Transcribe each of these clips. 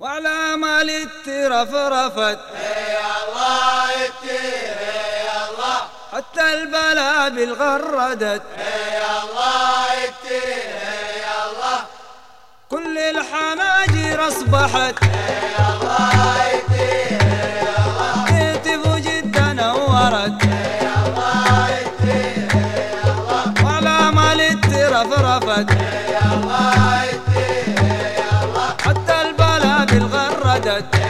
وعلى مال اترفرفت هي الله التير هي الله حتى البلابل غردت هي الله التير هي الله كل الحناجر أصبحت. هي الله Yeah. هي نورت هي هي وعلى brother.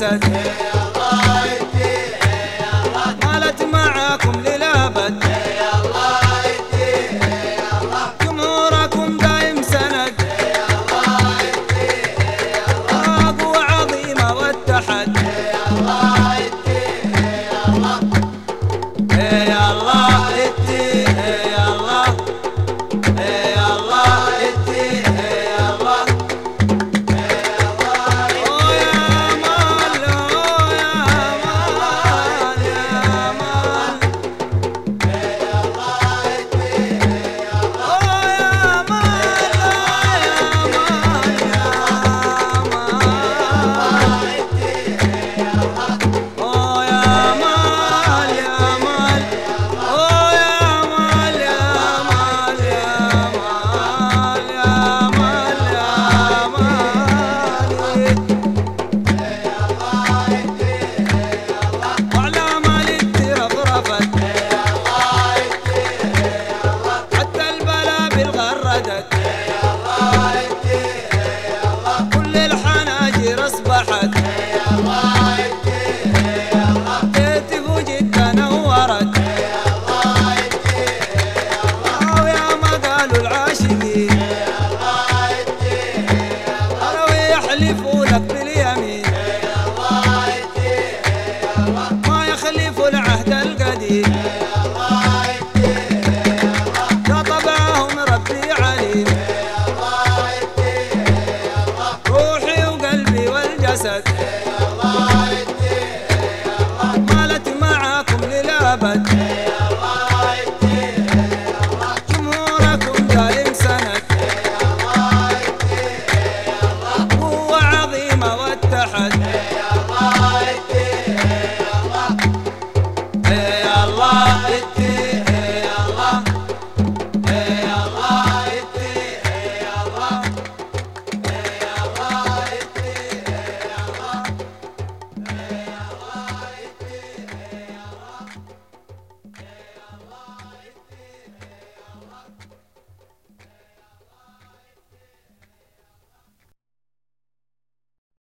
said. Raja. Ki. Baba